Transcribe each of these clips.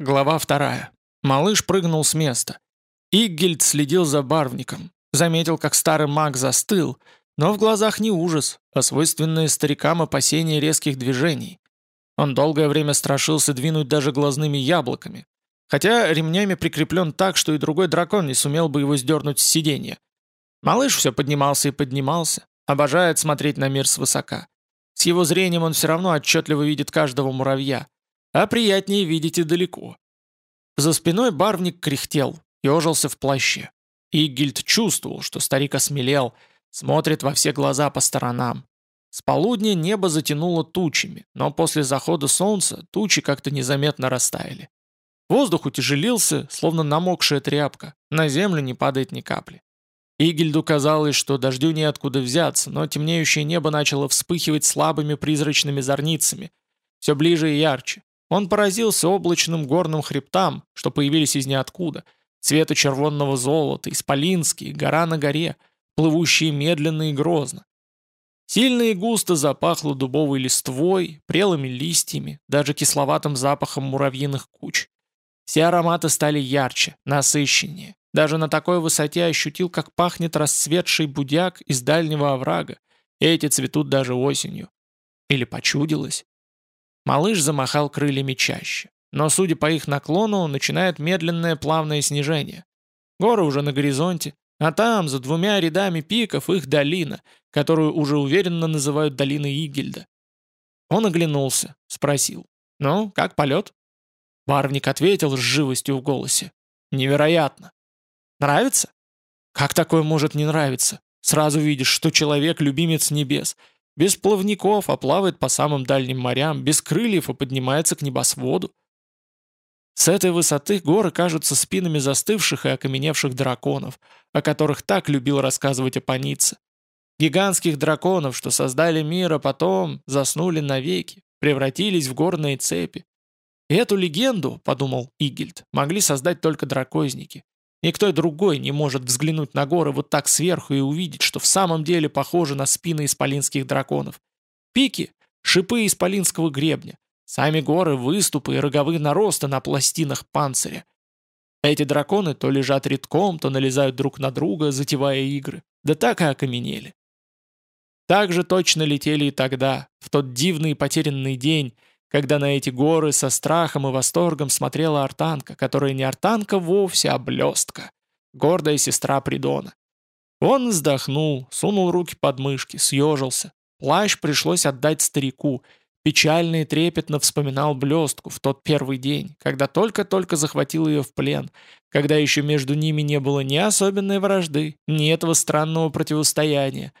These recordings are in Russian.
Глава вторая. Малыш прыгнул с места. Иггельд следил за барвником. Заметил, как старый маг застыл, но в глазах не ужас, а свойственное старикам опасение резких движений. Он долгое время страшился двинуть даже глазными яблоками, хотя ремнями прикреплен так, что и другой дракон не сумел бы его сдернуть с сиденья. Малыш все поднимался и поднимался, обожает смотреть на мир свысока. С его зрением он все равно отчетливо видит каждого муравья, а приятнее видеть и далеко. За спиной барвник кряхтел, ежился в плаще. Игильд чувствовал, что старик осмелел, смотрит во все глаза по сторонам. С полудня небо затянуло тучами, но после захода солнца тучи как-то незаметно растаяли. Воздух утяжелился, словно намокшая тряпка, на землю не падает ни капли. Игельду казалось, что дождю неоткуда взяться, но темнеющее небо начало вспыхивать слабыми призрачными зорницами, все ближе и ярче. Он поразился облачным горным хребтам, что появились из ниоткуда, цвета червонного золота, исполинские, гора на горе, плывущие медленно и грозно. Сильно и густо запахло дубовой листвой, прелыми листьями, даже кисловатым запахом муравьиных куч. Все ароматы стали ярче, насыщеннее. Даже на такой высоте ощутил, как пахнет расцветший будяк из дальнего оврага, эти цветут даже осенью. Или почудилось? Малыш замахал крыльями чаще. Но, судя по их наклону, начинает медленное плавное снижение. Горы уже на горизонте, а там, за двумя рядами пиков, их долина, которую уже уверенно называют долиной Игельда. Он оглянулся, спросил. «Ну, как полет?» Барвник ответил с живостью в голосе. «Невероятно!» «Нравится?» «Как такое может не нравиться? Сразу видишь, что человек — любимец небес, без плавников, а плавает по самым дальним морям, без крыльев и поднимается к небосводу. С этой высоты горы кажутся спинами застывших и окаменевших драконов, о которых так любил рассказывать Апаница. Гигантских драконов, что создали мир, а потом заснули навеки, превратились в горные цепи. И эту легенду, подумал Игельд, могли создать только дракозники. Никто другой не может взглянуть на горы вот так сверху и увидеть, что в самом деле похоже на спины исполинских драконов. Пики — шипы исполинского гребня, сами горы — выступы и роговые наросты на пластинах панциря. Эти драконы то лежат редком, то налезают друг на друга, затевая игры, да так и окаменели. Так же точно летели и тогда, в тот дивный и потерянный день, когда на эти горы со страхом и восторгом смотрела артанка, которая не артанка вовсе, а блестка, гордая сестра Придона. Он вздохнул, сунул руки под мышки, съежился. Плащ пришлось отдать старику. Печально и трепетно вспоминал блестку в тот первый день, когда только-только захватил ее в плен, когда еще между ними не было ни особенной вражды, ни этого странного противостояния.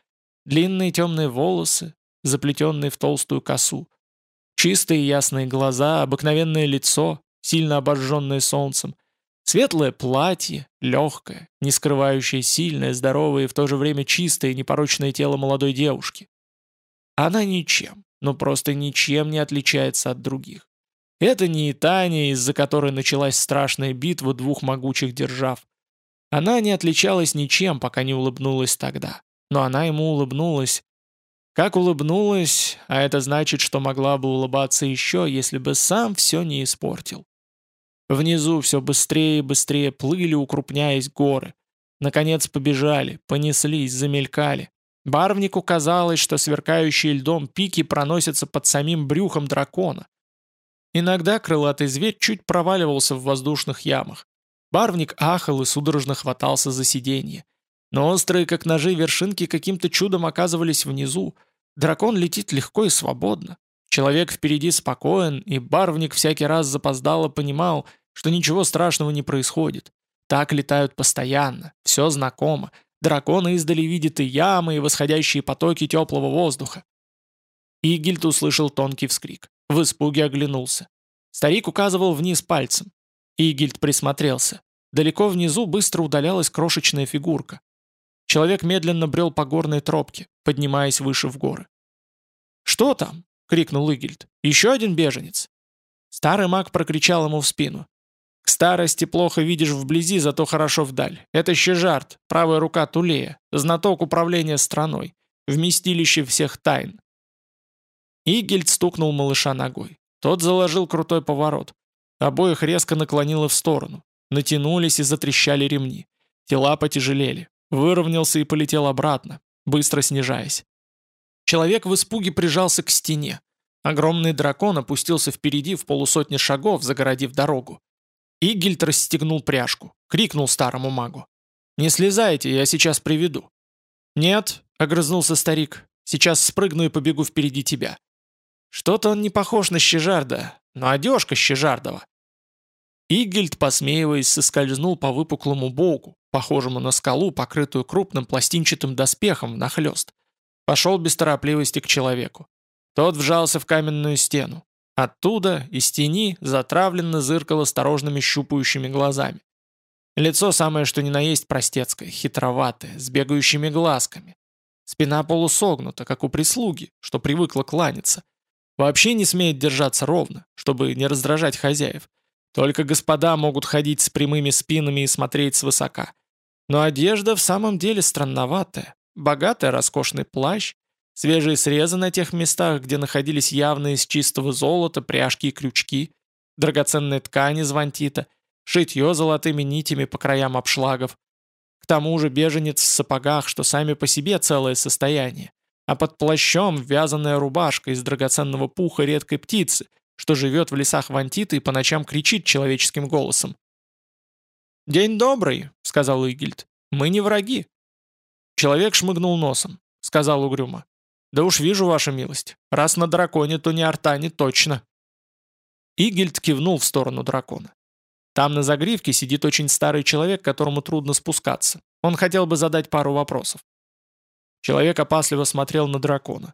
Длинные темные волосы, заплетенные в толстую косу, Чистые ясные глаза, обыкновенное лицо, сильно обожженное солнцем. Светлое платье, легкое, не скрывающее сильное, здоровое и в то же время чистое и непорочное тело молодой девушки. Она ничем, ну просто ничем не отличается от других. Это не Итания, из-за которой началась страшная битва двух могучих держав. Она не отличалась ничем, пока не улыбнулась тогда. Но она ему улыбнулась, как улыбнулась, а это значит, что могла бы улыбаться еще, если бы сам все не испортил. Внизу все быстрее и быстрее плыли, укрупняясь горы. Наконец побежали, понеслись, замелькали. Барвнику казалось, что сверкающие льдом пики проносятся под самим брюхом дракона. Иногда крылатый зверь чуть проваливался в воздушных ямах. Барвник ахал и судорожно хватался за сиденье. Но острые, как ножи, вершинки каким-то чудом оказывались внизу. Дракон летит легко и свободно. Человек впереди спокоен, и барвник всякий раз запоздало понимал, что ничего страшного не происходит. Так летают постоянно, все знакомо. Драконы издали видят и ямы, и восходящие потоки теплого воздуха. Игильд услышал тонкий вскрик. В испуге оглянулся. Старик указывал вниз пальцем. Игильд присмотрелся. Далеко внизу быстро удалялась крошечная фигурка. Человек медленно брел по горной тропке, поднимаясь выше в горы. «Что там?» — крикнул Игельд. «Еще один беженец?» Старый маг прокричал ему в спину. «К старости плохо видишь вблизи, зато хорошо вдаль. Это Щежарт, правая рука Тулея, знаток управления страной, вместилище всех тайн». Игельд стукнул малыша ногой. Тот заложил крутой поворот. Обоих резко наклонило в сторону. Натянулись и затрещали ремни. Тела потяжелели. Выровнялся и полетел обратно, быстро снижаясь. Человек в испуге прижался к стене. Огромный дракон опустился впереди в полусотни шагов, загородив дорогу. Игельд расстегнул пряжку, крикнул старому магу. «Не слезайте, я сейчас приведу». «Нет», — огрызнулся старик, — «сейчас спрыгну и побегу впереди тебя». Что-то он не похож на Щежарда, но одежка Щежардова. Игельд, посмеиваясь, соскользнул по выпуклому боку, похожему на скалу, покрытую крупным пластинчатым доспехом внахлёст. Пошел без торопливости к человеку. Тот вжался в каменную стену. Оттуда, из тени, затравленно зыркало осторожными щупающими глазами. Лицо самое что ни на есть простецкое, хитроватое, с бегающими глазками. Спина полусогнута, как у прислуги, что привыкла кланяться. Вообще не смеет держаться ровно, чтобы не раздражать хозяев. Только господа могут ходить с прямыми спинами и смотреть свысока. Но одежда в самом деле странноватая. Богатый роскошный плащ, свежие срезы на тех местах, где находились явные из чистого золота пряжки и крючки, драгоценные ткани из вантита, шитье золотыми нитями по краям обшлагов. К тому же беженец в сапогах, что сами по себе целое состояние, а под плащом вязаная рубашка из драгоценного пуха редкой птицы – что живет в лесах Вантиты и по ночам кричит человеческим голосом. «День добрый», — сказал Игильд. «Мы не враги». Человек шмыгнул носом, — сказал угрюмо. «Да уж вижу, ваша милость. Раз на драконе, то не артане точно». Игильд кивнул в сторону дракона. Там на загривке сидит очень старый человек, которому трудно спускаться. Он хотел бы задать пару вопросов. Человек опасливо смотрел на дракона.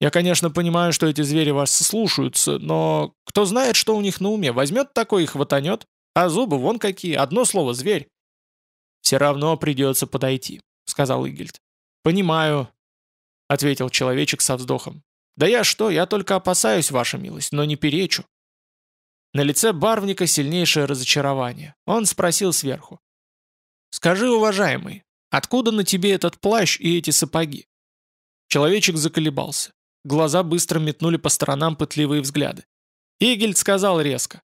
Я, конечно, понимаю, что эти звери вас слушаются, но кто знает, что у них на уме, возьмет такой и хватанет, а зубы вон какие, одно слово «зверь». «Все равно придется подойти», — сказал Игельд. «Понимаю», — ответил человечек со вздохом. «Да я что, я только опасаюсь, ваша милость, но не перечу». На лице барвника сильнейшее разочарование. Он спросил сверху. «Скажи, уважаемый, откуда на тебе этот плащ и эти сапоги?» Человечек заколебался. Глаза быстро метнули по сторонам пытливые взгляды. Игельд сказал резко.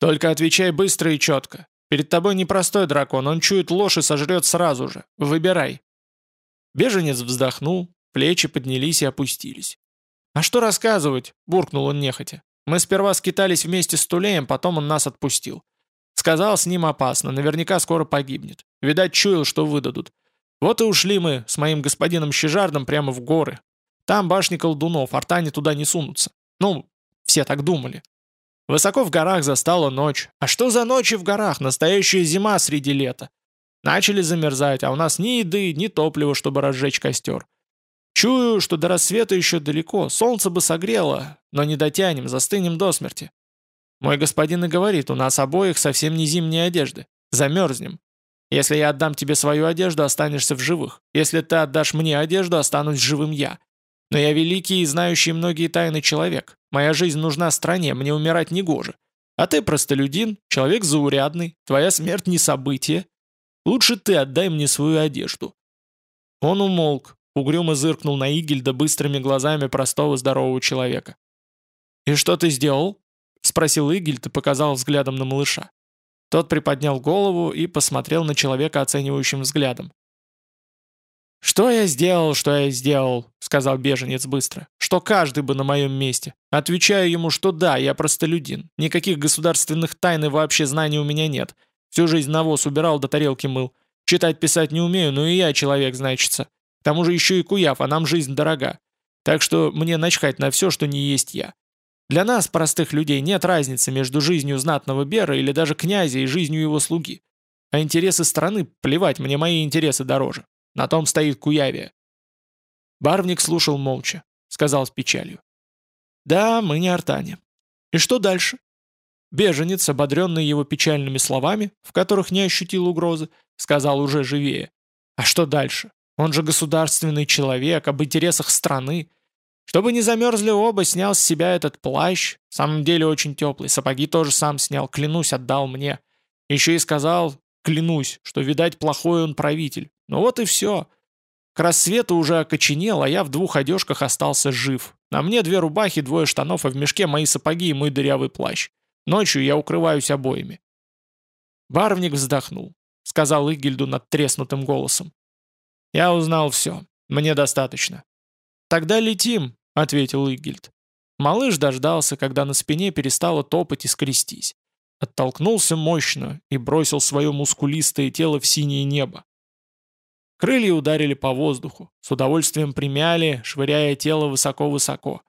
«Только отвечай быстро и четко. Перед тобой непростой дракон, он чует ложь и сожрет сразу же. Выбирай». Беженец вздохнул, плечи поднялись и опустились. «А что рассказывать?» – буркнул он нехотя. «Мы сперва скитались вместе с Тулеем, потом он нас отпустил. Сказал, с ним опасно, наверняка скоро погибнет. Видать, чуял, что выдадут. Вот и ушли мы с моим господином Щежардом прямо в горы, там башни колдунов, артане туда не сунутся. Ну, все так думали. Высоко в горах застала ночь. А что за ночи в горах? Настоящая зима среди лета. Начали замерзать, а у нас ни еды, ни топлива, чтобы разжечь костер. Чую, что до рассвета еще далеко, солнце бы согрело, но не дотянем, застынем до смерти. Мой господин и говорит, у нас обоих совсем не зимние одежды. Замерзнем. Если я отдам тебе свою одежду, останешься в живых. Если ты отдашь мне одежду, останусь живым я. Но я великий и знающий многие тайны человек. Моя жизнь нужна стране, мне умирать не гоже. А ты простолюдин, человек заурядный, твоя смерть не событие. Лучше ты отдай мне свою одежду». Он умолк, угрюмо зыркнул на Игельда быстрыми глазами простого здорового человека. «И что ты сделал?» — спросил Игельд и показал взглядом на малыша. Тот приподнял голову и посмотрел на человека оценивающим взглядом. «Что я сделал, что я сделал?» — сказал беженец быстро. «Что каждый бы на моем месте?» Отвечаю ему, что да, я простолюдин. Никаких государственных тайн и вообще знаний у меня нет. Всю жизнь навоз убирал, до тарелки мыл. Читать, писать не умею, но и я человек, значится. К тому же еще и куяв, а нам жизнь дорога. Так что мне начхать на все, что не есть я. Для нас, простых людей, нет разницы между жизнью знатного бера или даже князя и жизнью его слуги. А интересы страны, плевать, мне мои интересы дороже. На том стоит Куявия». Барвник слушал молча, сказал с печалью. «Да, мы не артане. И что дальше?» Беженец, ободренный его печальными словами, в которых не ощутил угрозы, сказал уже живее. «А что дальше? Он же государственный человек, об интересах страны. Чтобы не замерзли оба, снял с себя этот плащ, в самом деле очень теплый, сапоги тоже сам снял, клянусь, отдал мне. Еще и сказал, клянусь, что, видать, плохой он правитель, ну вот и все. К рассвету уже окоченел, а я в двух одежках остался жив. На мне две рубахи, двое штанов, а в мешке мои сапоги и мой дырявый плащ. Ночью я укрываюсь обоими». Барвник вздохнул, сказал Игильду над треснутым голосом. «Я узнал все. Мне достаточно». «Тогда летим», — ответил Игильд. Малыш дождался, когда на спине перестало топать и скрестись. Оттолкнулся мощно и бросил свое мускулистое тело в синее небо. Крылья ударили по воздуху, с удовольствием примяли, швыряя тело высоко-высоко.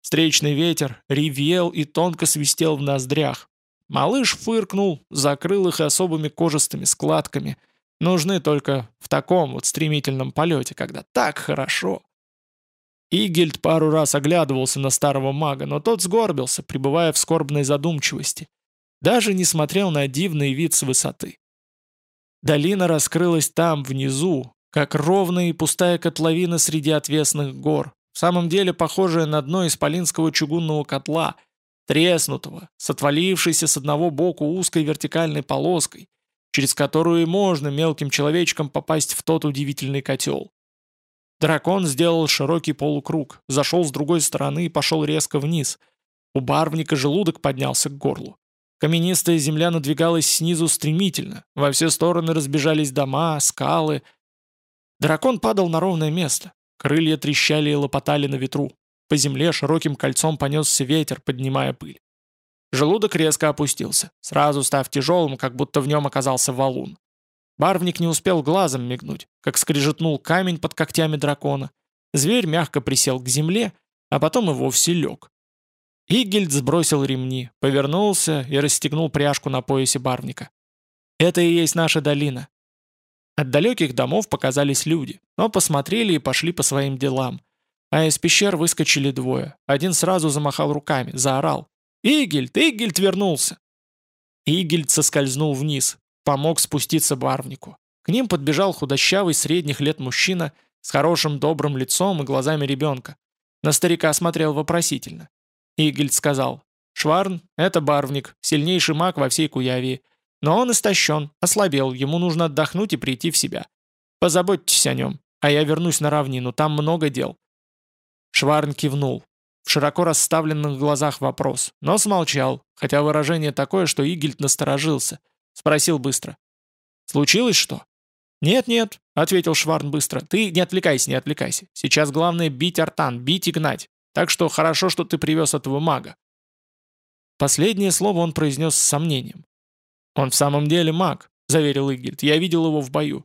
Встречный ветер ревел и тонко свистел в ноздрях. Малыш фыркнул, закрыл их особыми кожистыми складками. Нужны только в таком вот стремительном полете, когда так хорошо. Игельд пару раз оглядывался на старого мага, но тот сгорбился, пребывая в скорбной задумчивости. Даже не смотрел на дивный вид с высоты. Долина раскрылась там, внизу, как ровная и пустая котловина среди отвесных гор, в самом деле похожая на дно исполинского чугунного котла, треснутого, с отвалившейся с одного боку узкой вертикальной полоской, через которую и можно мелким человечкам попасть в тот удивительный котел. Дракон сделал широкий полукруг, зашел с другой стороны и пошел резко вниз. У барвника желудок поднялся к горлу. Каменистая земля надвигалась снизу стремительно, во все стороны разбежались дома, скалы — Дракон падал на ровное место. Крылья трещали и лопотали на ветру. По земле широким кольцом понесся ветер, поднимая пыль. Желудок резко опустился, сразу став тяжелым, как будто в нем оказался валун. Барвник не успел глазом мигнуть, как скрежетнул камень под когтями дракона. Зверь мягко присел к земле, а потом и вовсе лег. Игельд сбросил ремни, повернулся и расстегнул пряжку на поясе барвника. «Это и есть наша долина. От далеких домов показались люди, но посмотрели и пошли по своим делам. А из пещер выскочили двое. Один сразу замахал руками, заорал. «Игельд! Игельд вернулся!» Игельд соскользнул вниз, помог спуститься барвнику. К ним подбежал худощавый средних лет мужчина с хорошим добрым лицом и глазами ребенка. На старика смотрел вопросительно. Игельд сказал, «Шварн — это барвник, сильнейший маг во всей Куявии. Но он истощен, ослабел, ему нужно отдохнуть и прийти в себя. Позаботьтесь о нем, а я вернусь на равнину, там много дел». Шварн кивнул. В широко расставленных глазах вопрос, но смолчал, хотя выражение такое, что Игельд насторожился. Спросил быстро. «Случилось что?» «Нет-нет», — ответил Шварн быстро. «Ты не отвлекайся, не отвлекайся. Сейчас главное бить Артан, бить и гнать. Так что хорошо, что ты привез этого мага». Последнее слово он произнес с сомнением. «Он в самом деле маг», — заверил Игельд. «Я видел его в бою».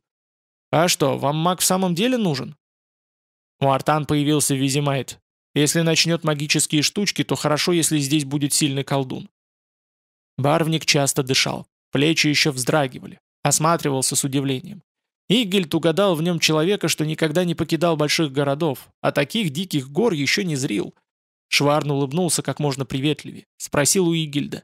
«А что, вам маг в самом деле нужен?» У Артан появился Визимайт. Если начнет магические штучки, то хорошо, если здесь будет сильный колдун. Барвник часто дышал, плечи еще вздрагивали, осматривался с удивлением. Игельд угадал в нем человека, что никогда не покидал больших городов, а таких диких гор еще не зрил. Шварн улыбнулся как можно приветливее, спросил у Игельда.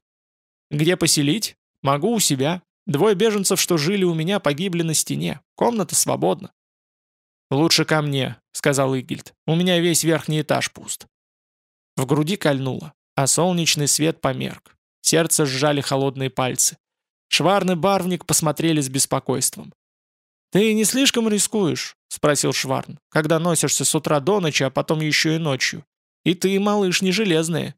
«Где поселить?» Могу у себя. Двое беженцев, что жили у меня, погибли на стене. Комната свободна». «Лучше ко мне», — сказал Игельд. «У меня весь верхний этаж пуст». В груди кольнуло, а солнечный свет померк. Сердце сжали холодные пальцы. Шварн и Барвник посмотрели с беспокойством. «Ты не слишком рискуешь?» — спросил Шварн. «Когда носишься с утра до ночи, а потом еще и ночью. И ты, малыш, не железные».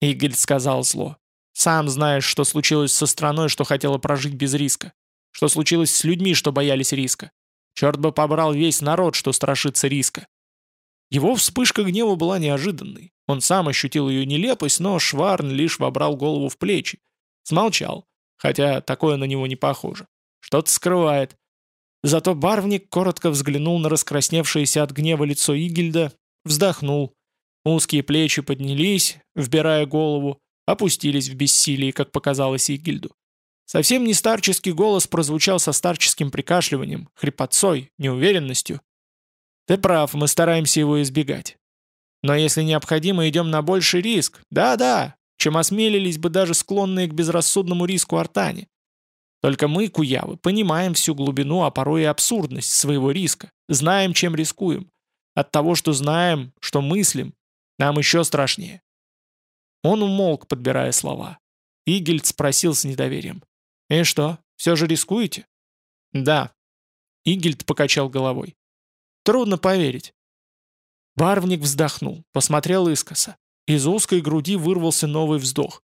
Игельд сказал зло. Сам знаешь, что случилось со страной, что хотела прожить без риска. Что случилось с людьми, что боялись риска. Черт бы побрал весь народ, что страшится риска. Его вспышка гнева была неожиданной. Он сам ощутил ее нелепость, но Шварн лишь вобрал голову в плечи. Смолчал, хотя такое на него не похоже. Что-то скрывает. Зато барвник коротко взглянул на раскрасневшееся от гнева лицо Игельда, вздохнул. Узкие плечи поднялись, вбирая голову, опустились в бессилии, как показалось Игильду. Совсем не старческий голос прозвучал со старческим прикашливанием, хрипотцой, неуверенностью. «Ты прав, мы стараемся его избегать. Но если необходимо, идем на больший риск. Да-да, чем осмелились бы даже склонные к безрассудному риску артане. Только мы, куявы, понимаем всю глубину, а порой и абсурдность своего риска, знаем, чем рискуем. От того, что знаем, что мыслим, нам еще страшнее. Он умолк, подбирая слова. Игельд спросил с недоверием. «И что, все же рискуете?» «Да». Игельд покачал головой. «Трудно поверить». Барвник вздохнул, посмотрел искоса. Из узкой груди вырвался новый вздох.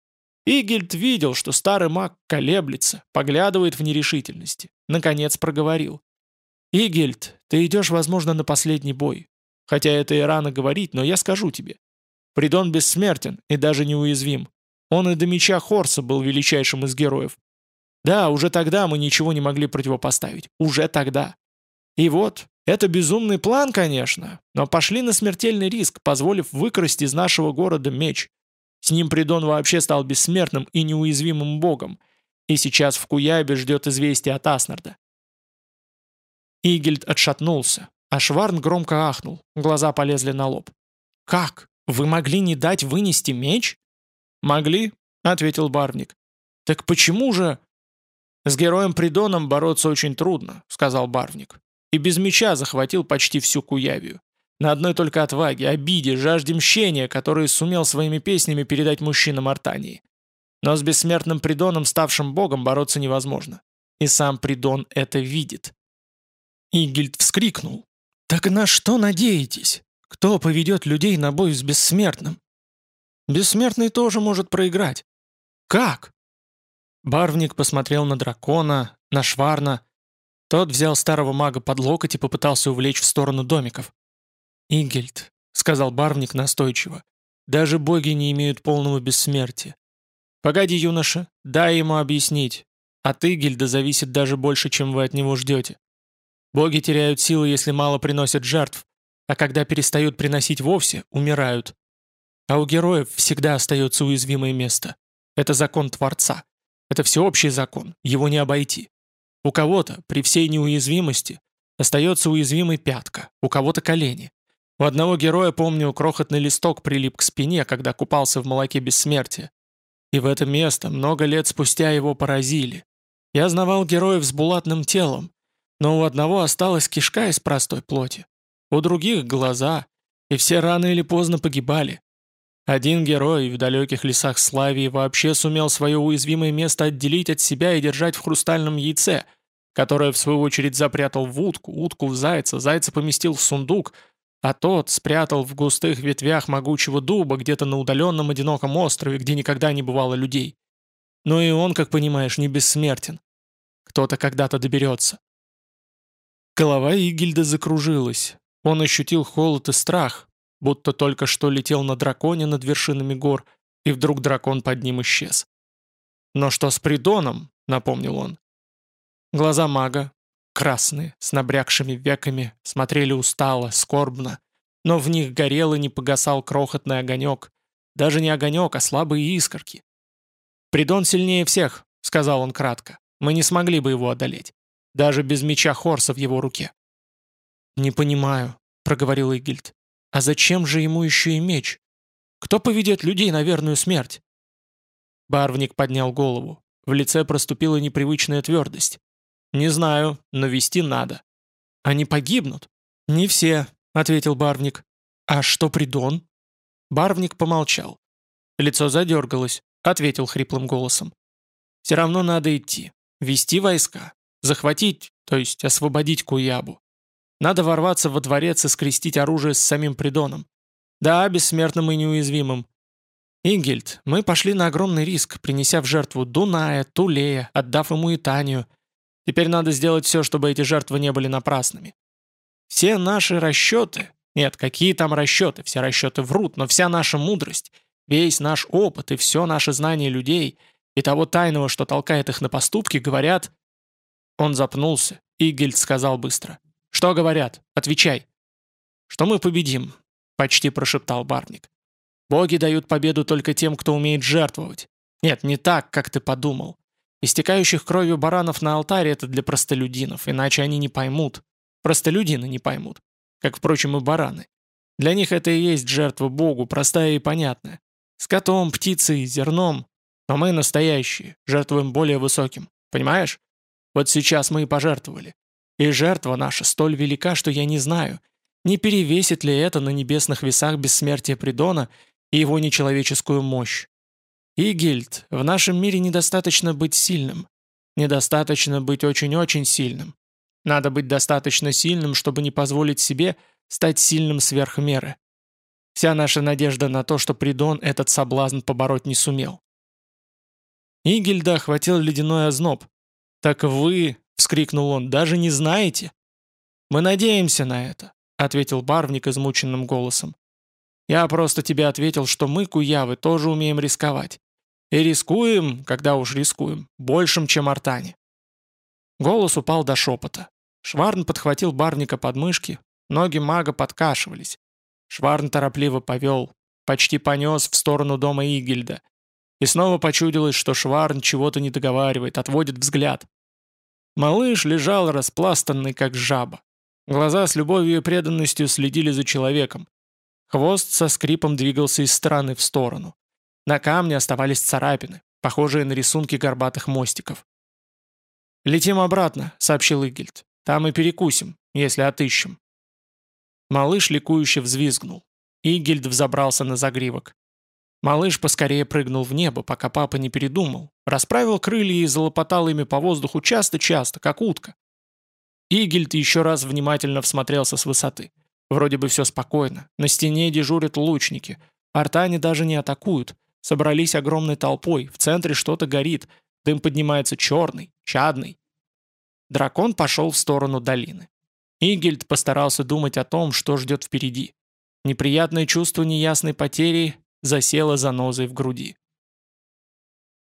Игельд видел, что старый маг колеблется, поглядывает в нерешительности. Наконец проговорил. «Игельд, ты идешь, возможно, на последний бой. Хотя это и рано говорить, но я скажу тебе. Придон бессмертен и даже неуязвим. Он и до меча Хорса был величайшим из героев. Да, уже тогда мы ничего не могли противопоставить. Уже тогда. И вот, это безумный план, конечно, но пошли на смертельный риск, позволив выкрасть из нашего города меч. С ним Придон вообще стал бессмертным и неуязвимым богом. И сейчас в Куябе ждет известие от Аснарда. Игельд отшатнулся, а Шварн громко ахнул, глаза полезли на лоб. «Как? Вы могли не дать вынести меч?» «Могли», — ответил Барвник. «Так почему же...» «С героем Придоном бороться очень трудно», — сказал Барвник. «И без меча захватил почти всю Куявию. На одной только отваге, обиде, жажде мщения, которые сумел своими песнями передать мужчинам Артании. Но с бессмертным Придоном, ставшим богом, бороться невозможно. И сам Придон это видит». Игильд вскрикнул. «Так на что надеетесь? Кто поведет людей на бой с бессмертным?» «Бессмертный тоже может проиграть». «Как?» Барвник посмотрел на дракона, на Шварна. Тот взял старого мага под локоть и попытался увлечь в сторону домиков. «Игельд», — сказал Барвник настойчиво, — «даже боги не имеют полного бессмертия. Погоди, юноша, дай ему объяснить. От Игельда зависит даже больше, чем вы от него ждете. Боги теряют силы, если мало приносят жертв, а когда перестают приносить вовсе, умирают. А у героев всегда остается уязвимое место. Это закон Творца. Это всеобщий закон, его не обойти. У кого-то, при всей неуязвимости, остается уязвимый пятка, у кого-то колени. У одного героя, помню, крохотный листок прилип к спине, когда купался в молоке бессмертия. И в это место много лет спустя его поразили. Я знавал героев с булатным телом, но у одного осталась кишка из простой плоти, у других — глаза, и все рано или поздно погибали. Один герой в далеких лесах Славии вообще сумел свое уязвимое место отделить от себя и держать в хрустальном яйце, которое в свою очередь запрятал в утку, утку в зайца, зайца поместил в сундук, а тот спрятал в густых ветвях могучего дуба где-то на удаленном одиноком острове, где никогда не бывало людей. Но и он, как понимаешь, не бессмертен. Кто-то когда-то доберется. Голова Игильда закружилась. Он ощутил холод и страх, будто только что летел на драконе над вершинами гор, и вдруг дракон под ним исчез. «Но что с Придоном?» — напомнил он. Глаза мага, красные, с набрякшими веками, смотрели устало, скорбно, но в них горел и не погасал крохотный огонек. Даже не огонек, а слабые искорки. «Придон сильнее всех», — сказал он кратко. «Мы не смогли бы его одолеть даже без меча Хорса в его руке. «Не понимаю», — проговорил Игильд. «А зачем же ему еще и меч? Кто поведет людей на верную смерть?» Барвник поднял голову. В лице проступила непривычная твердость. «Не знаю, но вести надо». «Они погибнут?» «Не все», — ответил Барвник. «А что Придон?» Барвник помолчал. Лицо задергалось, ответил хриплым голосом. «Все равно надо идти. Вести войска. Захватить, то есть освободить Куябу. Надо ворваться во дворец и скрестить оружие с самим Придоном. Да, бессмертным и неуязвимым. Ингельд, мы пошли на огромный риск, принеся в жертву Дуная, Тулея, отдав ему Итанию. Теперь надо сделать все, чтобы эти жертвы не были напрасными. Все наши расчеты... Нет, какие там расчеты? Все расчеты врут, но вся наша мудрость, весь наш опыт и все наше знание людей и того тайного, что толкает их на поступки, говорят, он запнулся, и Гильд сказал быстро. «Что говорят? Отвечай!» «Что мы победим», — почти прошептал Барник. «Боги дают победу только тем, кто умеет жертвовать. Нет, не так, как ты подумал. Истекающих кровью баранов на алтаре — это для простолюдинов, иначе они не поймут. Простолюдины не поймут. Как, впрочем, и бараны. Для них это и есть жертва Богу, простая и понятная. С котом, птицей, зерном. Но мы настоящие, жертвуем более высоким. Понимаешь? Вот сейчас мы и пожертвовали. И жертва наша столь велика, что я не знаю, не перевесит ли это на небесных весах бессмертия Придона и его нечеловеческую мощь. Игильд, в нашем мире недостаточно быть сильным. Недостаточно быть очень-очень сильным. Надо быть достаточно сильным, чтобы не позволить себе стать сильным сверх меры. Вся наша надежда на то, что Придон этот соблазн побороть не сумел. Игельда охватил ледяной озноб. «Так вы», — вскрикнул он, — «даже не знаете?» «Мы надеемся на это», — ответил Барвник измученным голосом. «Я просто тебе ответил, что мы, куявы, тоже умеем рисковать. И рискуем, когда уж рискуем, большим, чем артане». Голос упал до шепота. Шварн подхватил Барвника под мышки, ноги мага подкашивались. Шварн торопливо повел, почти понес в сторону дома Игельда. И снова почудилось, что Шварн чего-то не договаривает, отводит взгляд. Малыш лежал распластанный, как жаба. Глаза с любовью и преданностью следили за человеком. Хвост со скрипом двигался из стороны в сторону. На камне оставались царапины, похожие на рисунки горбатых мостиков. «Летим обратно», — сообщил Игельд. «Там и перекусим, если отыщем». Малыш ликующе взвизгнул. Игельд взобрался на загривок. Малыш поскорее прыгнул в небо, пока папа не передумал, расправил крылья и залопотал ими по воздуху часто-часто, как утка. Игельд еще раз внимательно всмотрелся с высоты. Вроде бы все спокойно. На стене дежурят лучники. Артане даже не атакуют. Собрались огромной толпой. В центре что-то горит. Дым поднимается черный, чадный. Дракон пошел в сторону долины. Игельд постарался думать о том, что ждет впереди. Неприятное чувство неясной потери засело занозой в груди.